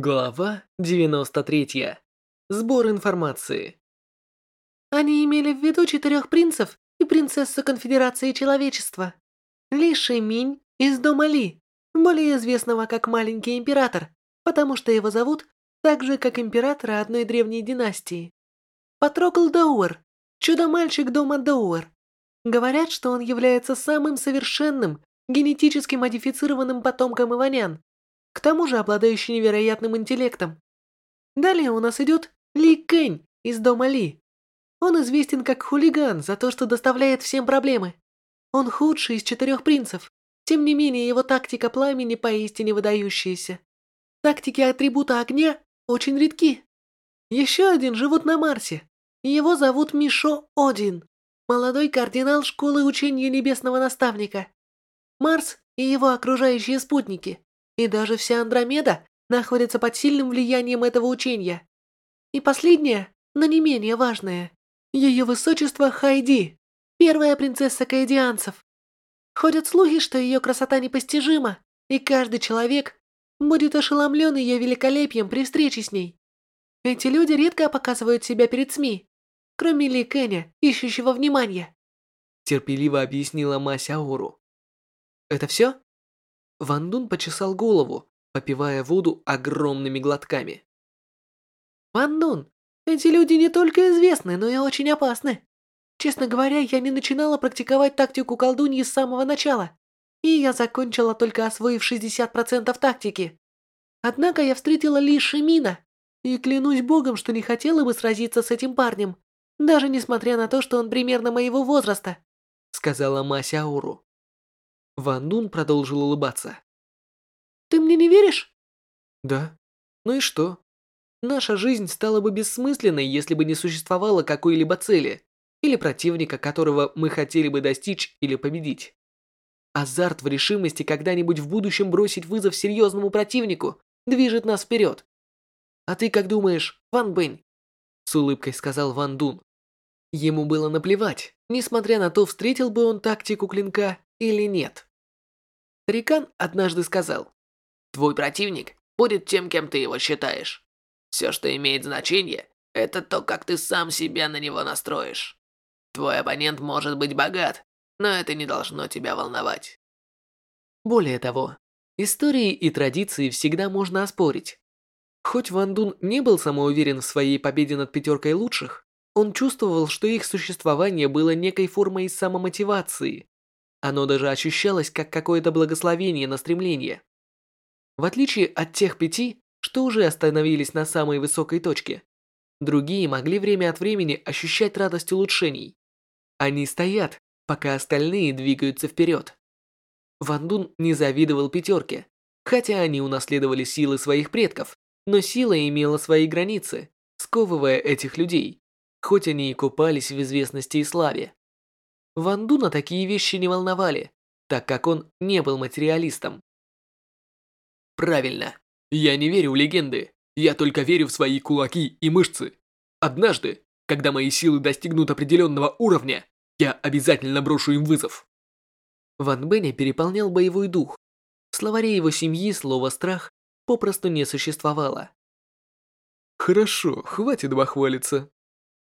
Глава 93. Сбор информации. Они имели в виду четырех принцев и принцессу Конфедерации Человечества. Ли Шиминь из дома Ли, более известного как Маленький Император, потому что его зовут так же, как императора одной древней династии. Патрокл Доуэр, чудо-мальчик дома Доуэр. Говорят, что он является самым совершенным, генетически модифицированным потомком Иванян, к тому же обладающий невероятным интеллектом. Далее у нас идет Ли Кэнь из дома Ли. Он известен как хулиган за то, что доставляет всем проблемы. Он худший из четырех принцев. Тем не менее, его тактика пламени поистине выдающаяся. Тактики атрибута огня очень редки. Еще один живут на Марсе. Его зовут Мишо Один, молодой кардинал школы учения небесного наставника. Марс и его окружающие спутники и даже вся Андромеда находится под сильным влиянием этого учения. И последнее, но не менее важное, ее высочество Хайди, первая принцесса каэдианцев. Ходят слухи, что ее красота непостижима, и каждый человек будет ошеломлен ее великолепием при встрече с ней. Эти люди редко показывают себя перед СМИ, кроме Ли Кэня, ищущего внимания. Терпеливо объяснила Мася Ауру. Это все? Ван Дун почесал голову, попивая воду огромными глотками. «Ван Дун, эти люди не только известны, но и очень опасны. Честно говоря, я не начинала практиковать тактику колдуньи с самого начала, и я закончила только освоив 60% тактики. Однако я встретила Ли Шимина, и клянусь богом, что не хотела бы сразиться с этим парнем, даже несмотря на то, что он примерно моего возраста», сказала Мася Ауру. Ван Дун продолжил улыбаться. «Ты мне не веришь?» «Да. Ну и что? Наша жизнь стала бы бессмысленной, если бы не существовало какой-либо цели или противника, которого мы хотели бы достичь или победить. Азарт в решимости когда-нибудь в будущем бросить вызов серьезному противнику движет нас вперед. А ты как думаешь, Ван Бэнь?» С улыбкой сказал Ван Дун. Ему было наплевать, несмотря на то, встретил бы он тактику клинка или нет. Рикан однажды сказал, «Твой противник будет тем, кем ты его считаешь. Все, что имеет значение, это то, как ты сам себя на него настроишь. Твой оппонент может быть богат, но это не должно тебя волновать». Более того, истории и традиции всегда можно оспорить. Хоть Ван Дун не был самоуверен в своей победе над пятеркой лучших, он чувствовал, что их существование было некой формой самомотивации, оно даже ощущалось как какое-то благословение на стремление. В отличие от тех пяти, что уже остановились на самой высокой точке, другие могли время от времени ощущать радость улучшений. Они стоят, пока остальные двигаются вперед. Ван Дун не завидовал пятерке, хотя они унаследовали силы своих предков, но сила имела свои границы, сковывая этих людей, хоть они и купались в известности и славе. Ван Дуна такие вещи не волновали, так как он не был материалистом. Правильно. Я не верю в легенды. Я только верю в свои кулаки и мышцы. Однажды, когда мои силы достигнут определенного уровня, я обязательно брошу им вызов. Ван Беня переполнял боевой дух. В словаре его семьи слово «страх» попросту не существовало. Хорошо, хватит бахвалиться.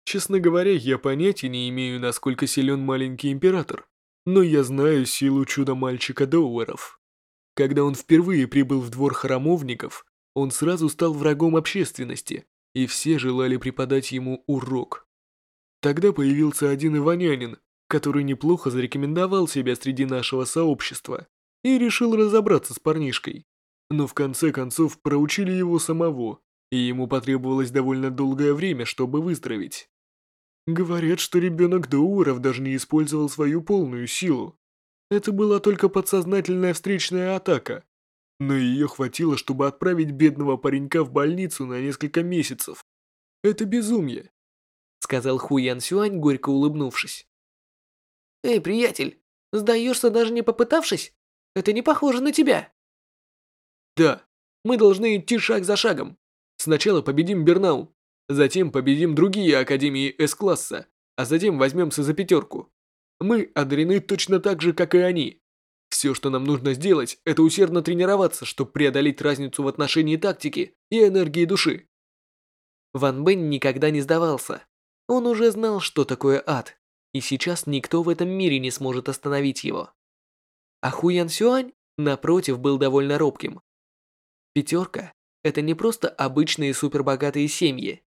Честно говоря, я понятия не имею, насколько силен маленький император, но я знаю силу чудо-мальчика Доуэров. Когда он впервые прибыл в двор храмовников, он сразу стал врагом общественности, и все желали преподать ему урок. Тогда появился один иванянин, который неплохо зарекомендовал себя среди нашего сообщества и решил разобраться с парнишкой. Но в конце концов проучили его самого, и ему потребовалось довольно долгое время, чтобы выздороветь. Говорят, что ребенок Доуров даже не использовал свою полную силу. Это была только подсознательная встречная атака. Но ее хватило, чтобы отправить бедного паренька в больницу на несколько месяцев. Это безумие. Сказал Ху Ян Сюань, горько улыбнувшись. Эй, приятель, сдаешься даже не попытавшись? Это не похоже на тебя. Да, мы должны идти шаг за шагом. Сначала победим Бернау, Затем победим другие академии С-класса, а затем возьмемся за пятерку. Мы одарены точно так же, как и они. Все, что нам нужно сделать, это усердно тренироваться, чтобы преодолеть разницу в отношении тактики и энергии души. Ван Бен никогда не сдавался. Он уже знал, что такое ад, и сейчас никто в этом мире не сможет остановить его. А Хуян Сюань, напротив, был довольно робким. Пятерка – это не просто обычные супербогатые семьи.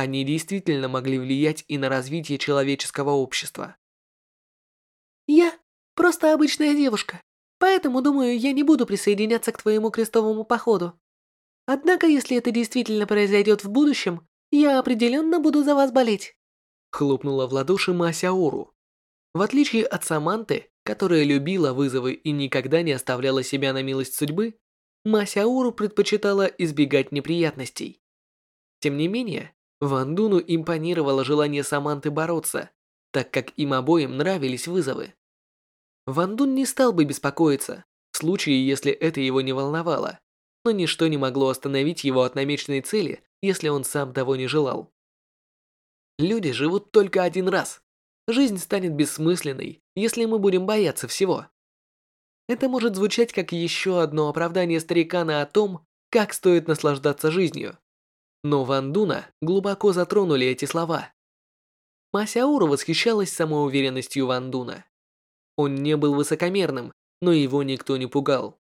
Они действительно могли влиять и на развитие человеческого общества. «Я просто обычная девушка, поэтому, думаю, я не буду присоединяться к твоему крестовому походу. Однако, если это действительно произойдет в будущем, я определенно буду за вас болеть». Хлопнула в ладоши Масяору. В отличие от Саманты, которая любила вызовы и никогда не оставляла себя на милость судьбы, Масяору предпочитала избегать неприятностей. Тем не менее, Ван Дуну импонировало желание Саманты бороться, так как им обоим нравились вызовы. Ван Дун не стал бы беспокоиться, в случае, если это его не волновало, но ничто не могло остановить его от намеченной цели, если он сам того не желал. Люди живут только один раз. Жизнь станет бессмысленной, если мы будем бояться всего. Это может звучать как еще одно оправдание старикана о том, как стоит наслаждаться жизнью. Но Ван Дуна глубоко затронули эти слова. Масяуру восхищалась самоуверенностью Ван Дуна. Он не был высокомерным, но его никто не пугал.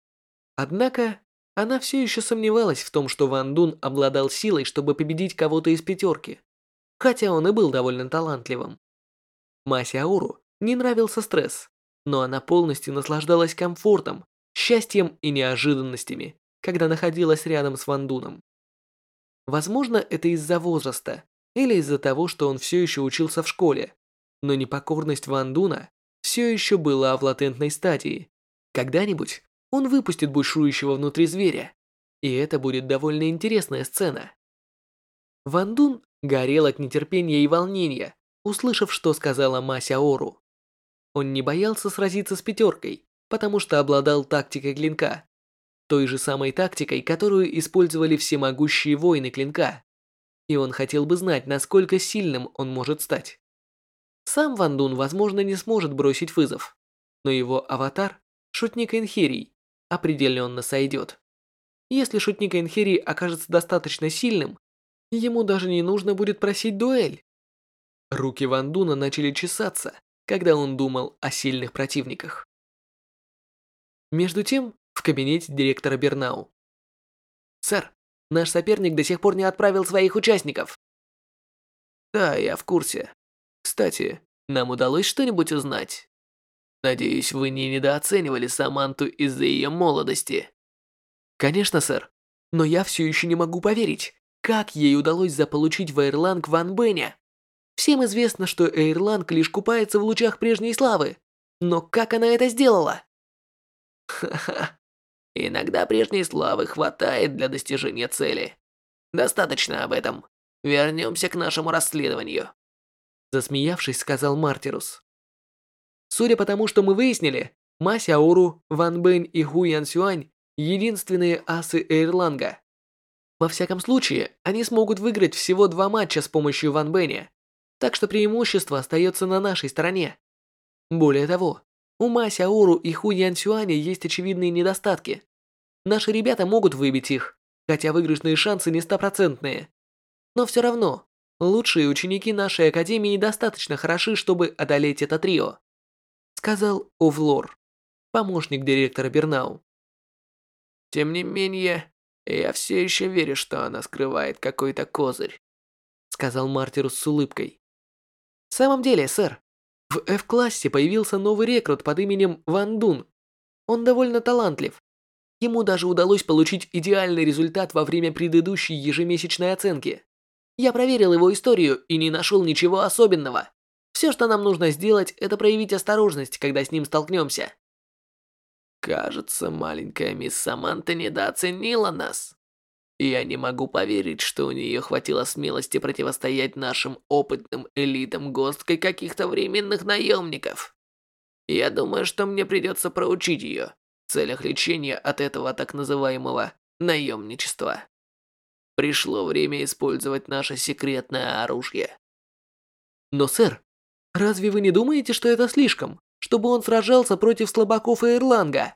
Однако, она все еще сомневалась в том, что Ван Дун обладал силой, чтобы победить кого-то из пятерки хотя он и был довольно талантливым. Масе Ауру не нравился стресс, но она полностью наслаждалась комфортом, счастьем и неожиданностями, когда находилась рядом с Вандуном. Возможно, это из-за возраста или из-за того, что он все еще учился в школе, но непокорность Вандуна все еще была в латентной стадии. Когда-нибудь он выпустит бушующего внутри зверя, и это будет довольно интересная сцена. Ван Дун горел от нетерпения и волнения, услышав, что сказала Мася Ору. Он не боялся сразиться с пятеркой, потому что обладал тактикой клинка. Той же самой тактикой, которую использовали всемогущие воины клинка. И он хотел бы знать, насколько сильным он может стать. Сам Ван Дун, возможно, не сможет бросить вызов, но его аватар, шутник Энхерий, определенно сойдет. Если шутник Энхерий окажется достаточно сильным, Ему даже не нужно будет просить дуэль. Руки Ван Дуна начали чесаться, когда он думал о сильных противниках. Между тем, в кабинете директора Бернау. «Сэр, наш соперник до сих пор не отправил своих участников». «Да, я в курсе. Кстати, нам удалось что-нибудь узнать? Надеюсь, вы не недооценивали Саманту из-за ее молодости». «Конечно, сэр. Но я все еще не могу поверить, как ей удалось заполучить в Эйрланг Ван Беня? Всем известно, что Эйрланг лишь купается в лучах прежней славы. Но как она это сделала? Ха-ха. Иногда прежней славы хватает для достижения цели. Достаточно об этом. Вернемся к нашему расследованию. Засмеявшись, сказал Мартирус. Судя по тому, что мы выяснили, Ма Сяору, Ван Бэнь и Ху Ян Сюань – единственные асы Эйрланга. Во всяком случае, они смогут выиграть всего два матча с помощью Ван Бэня, так что преимущество остается на нашей стороне. Более того, у Ма Сяору и Ху Ян Сюаня есть очевидные недостатки. Наши ребята могут выбить их, хотя выигрышные шансы не стопроцентные. Но все равно, лучшие ученики нашей академии достаточно хороши, чтобы одолеть это трио», сказал Овлор, помощник директора Бернау. «Тем не менее, «Я все еще верю, что она скрывает какой-то козырь», сказал Мартирус с улыбкой. «В самом деле, сэр, в F-классе появился новый рекрут под именем Ван Дун. Он довольно талантлив. Ему даже удалось получить идеальный результат во время предыдущей ежемесячной оценки. Я проверил его историю и не нашел ничего особенного. Все, что нам нужно сделать, это проявить осторожность, когда с ним столкнемся. Кажется, маленькая мисс Саманта недооценила нас. Я не могу поверить, что у нее хватило смелости противостоять нашим опытным элитам госткой каких-то временных наемников. Я думаю, что мне придется проучить ее целях лечения от этого так называемого наемничества. Пришло время использовать наше секретное оружие. Но, сэр, разве вы не думаете, что это слишком? чтобы он сражался против слабаков Эрланга.